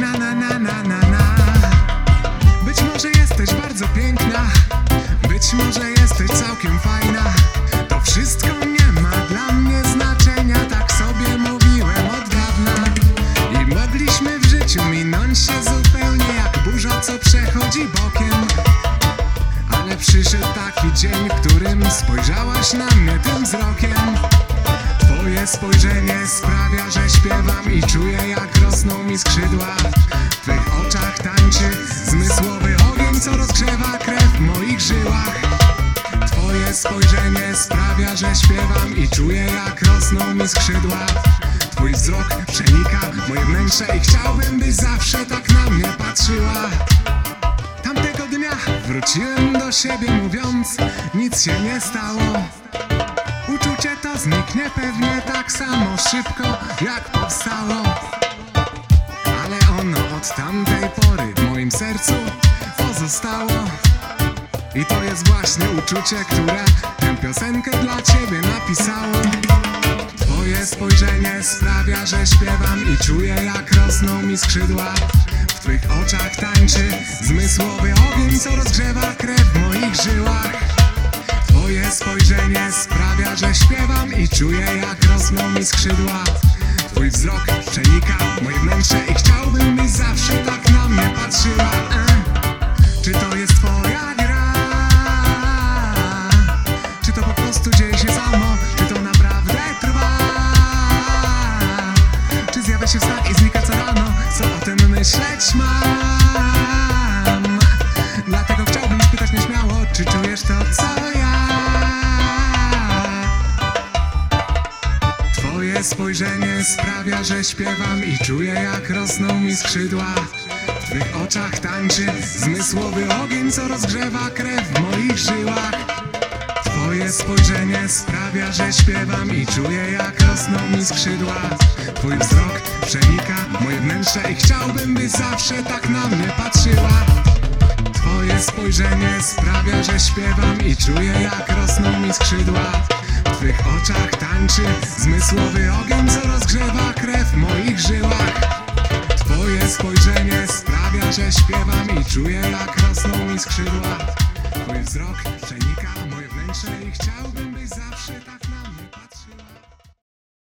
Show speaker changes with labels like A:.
A: Na na na na na na. Być może jesteś bardzo piękna. Być może jesteś całkiem fajna. To wszystko nie ma dla mnie znaczenia. Tak sobie mówiłem od dawna. I mogliśmy w życiu minąć się zupełnie Jak burza co przechodzi bokiem. Ale przyszedł taki dzień, w którym spojrzałaś na mnie tym wzrokiem. Twoje spojrzenie sprawia, że śpiewam i czuję jak mi skrzydła. W Twych oczach tańczy zmysłowy ogień, co rozgrzewa krew w moich żyłach. Twoje spojrzenie sprawia, że śpiewam i czuję jak rosną mi skrzydła. Twój wzrok przenika moje wnętrze i chciałbym, byś zawsze tak na mnie patrzyła. Tamtego dnia wróciłem do siebie mówiąc, nic się nie stało. Uczucie to zniknie pewnie tak samo szybko jak powstało od tamtej pory w moim sercu pozostało. I to jest właśnie uczucie, które tę piosenkę dla ciebie napisało. Twoje spojrzenie sprawia, że śpiewam i czuję jak rosną mi skrzydła. W twych oczach tańczy zmysłowy ogień, co rozgrzewa krew w moich żyłach. Twoje spojrzenie sprawia, że śpiewam i czuję jak rosną mi skrzydła. Twój wzrok przenika moje wnętrze i byś zawsze tak na mnie patrzyła e? Czy to jest twoja gra? Czy to po prostu dzieje się samo? Czy to naprawdę trwa? Czy zjawia się wstać i znika co rano? Co o tym myśleć mam? Dlatego chciałbym spytać nieśmiało, czy czujesz to, co spojrzenie sprawia, że śpiewam i czuję jak rosną mi skrzydła. W Twych oczach tańczy zmysłowy ogień, co rozgrzewa krew w moich żyłach. Twoje spojrzenie sprawia, że śpiewam i czuję jak rosną mi skrzydła. Twój wzrok przenika moje wnętrze i chciałbym, by zawsze tak na mnie patrzyła Twoje spojrzenie sprawia, że śpiewam i czuję jak rosną mi skrzydła. W Twych oczach tańczy zmysłowy ogień, co rozgrzewa krew w moich żyłach. Twoje spojrzenie sprawia, że śpiewam i czuję jak rosną mi skrzydła. Twój wzrok przenika moje wnętrze i chciałbym, byś zawsze tak